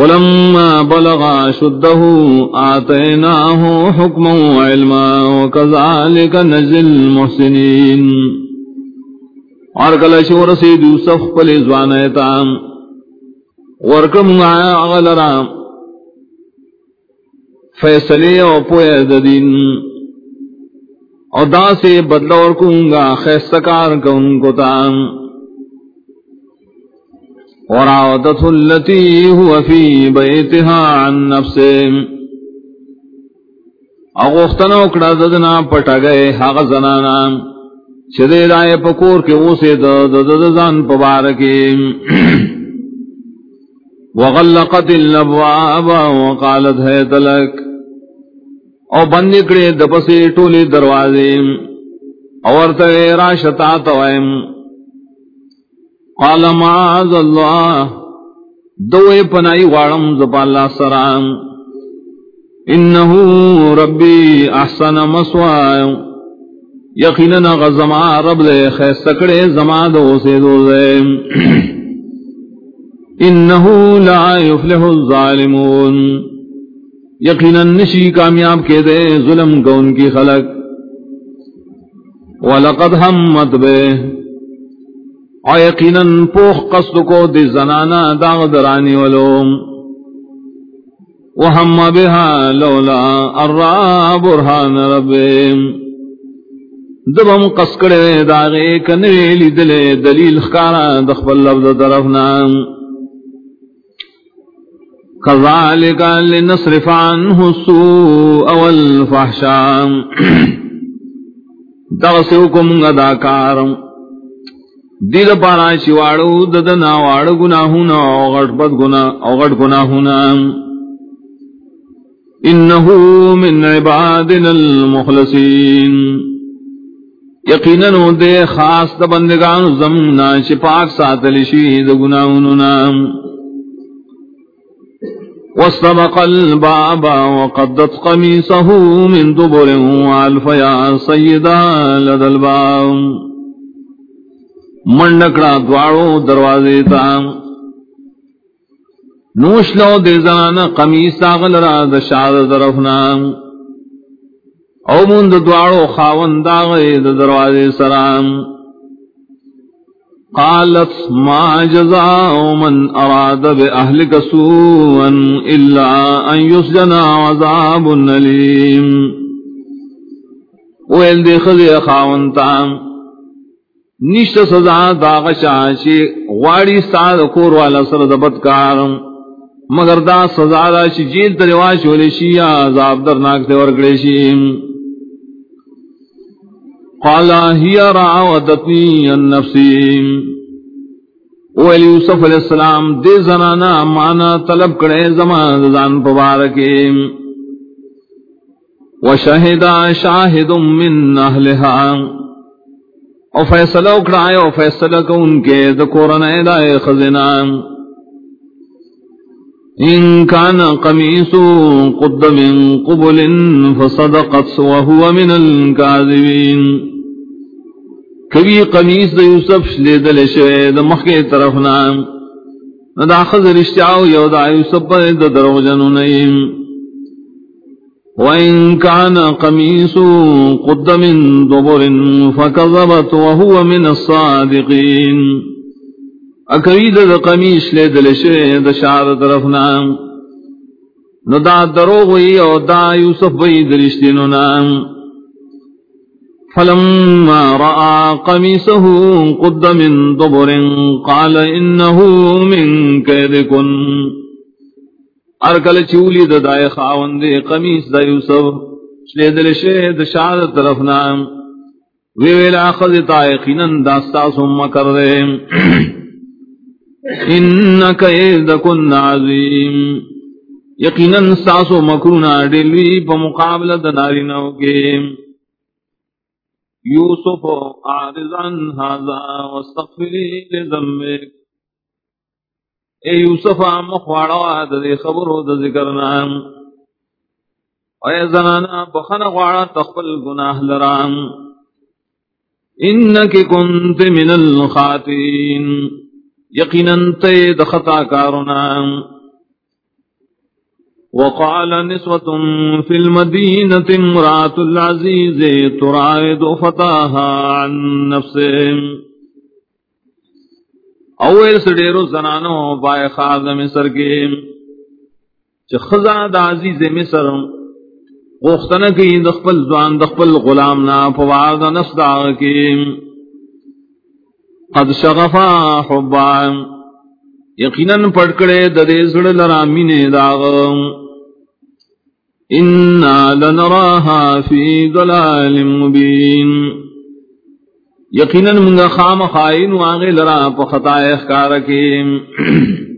ولما بلغ شده آتيناه حكما وعلما وكذلك نجل المحسنين. ارکل شور سید یوسف پل زوان ایتام ورکم آیا اغلرام فیصلے او پوئے ددین۔ او دا سے بدلور کونگا، خیستکار کون کو تام وراودته التي هو في بيتها عن نفسه. اغوختنو کڑا ددنا پٹا گئے حق زنانا چدے دائے پکور کے اوسے ددزان پبارکی وغلقت اللبواب وقالت ہے تلک او بند بندکڑے دپسی ٹولی دروازے اور تغیر راشتا توائم قال معاذ الله دوے پنائی وارم زپا اللہ سرام۔ انہو ربی احسن مسوائے۔ یقیننا غزما رب دے خیستکڑے زما دو سے دو دے۔ انہو لا یفلح الظالمون۔ یقینا نشی کامیاب کے دے ظلم کو ان کی خلق۔ وَلَقَدْ هَمَّتْ بِهِ او یقیناً پوخ قصد کو دی زنانا داغ درانی ولوم وهم بها لولا ارى برهان ربهم. دبم قسکڑے داغے کنوی لیدلے دلیل خکارا دخبل لفظ طرفنا. كذلك لنصرف عنه السوء والفحشاء. دغسوكم غداكارم دید پارا شواڑو ددنا واڑ گناہونا اوغٹ بد گنا اوغٹ گناہونا انہو من عبادنا المخلصین یقیناً دے خاص دا بندگان زمنا شپاک ساتل شید گناہونا واستبق الباب وقدت قمیصه من دبر والفیا سیدہ لدى الباب منڈکڑا دوارو دروازے تا. نوش لو دے زنانا قمیس آغل را دشاد طرفنا او مند دوارو خاون داغے دروازے سرام قالت ما جزاء من اراد بأهلك سوءا إلا أن يسجن عذاب نليم ويل دي خذي خاون تام نشت سزا داغ شاشی غواڑی ساد کور والا سر دبت کارم. مگر دا سزا دا شی جیل تروا شولی شی یا عذاب درناک تے ورگڑی شی. قالا ہی راودتنی النفسی اویل یوسف علیہ السلام، دے زنانا مانا طلب کرے زمان زان پبارکی. وشہدہ شاہد من اہلہاں او فیصلہ اکڑائے او فیصلہ کو ان کے دکورن ایدائے خزنان ان کان قمیسو قد من قبل فصدقت وهو من الكاذبین۔ کبھی قمیس دا یوسف لیدل شوئے دا مخی طرفنا دا خز رشتعو یو دا یوسف پر دا درو جنو نئیم وإن كان قميص قد من دبر فكذبت وهو من الصادقين اکوید دا قمیش لے دلشے دا شعر طرفنا نو دا دروغ وی او دا یوسف وی درشتینو نام فلما رأى قميصه قد من دبر قال إنه من كيدكن ارکل چولی دا دائے خاون دے قمیس دا یوسف شلے دل شہد شاد طرف نام وی ویلا خذ تائقینن داستا سم کر دے انکا ایدکن عظیم. یقیناً ساسو مکرونا ڈلوی پا مقابلہ دناری نو یوسف آرزان حاضا واستغفری لذنبک. اے یوسف مخواڑا دے خبر دا ذکر نام اے زنانا بخن غواڑا تخفل گناہ لرام انکی کنت من الخاتین یقینا تے دخطا کارنا وقال نسوة في المدينة امرأة العزيز تراعد فتاها عن نفسه. اول سڑیرو زنانو پائے خاز مصر کے۔ چھ خزا دا عزیز مصر غوختن کی دخپل زوان دخپل غلامنا فوارد نفس دا کی قد شغفا حبا۔ یقیناً پڑکڑے ددے زڑ لرامین داغم انا لنراها في ضلال مبين۔ یقیناً منگا خام خائن واغ لرا پخطائے اخکار کے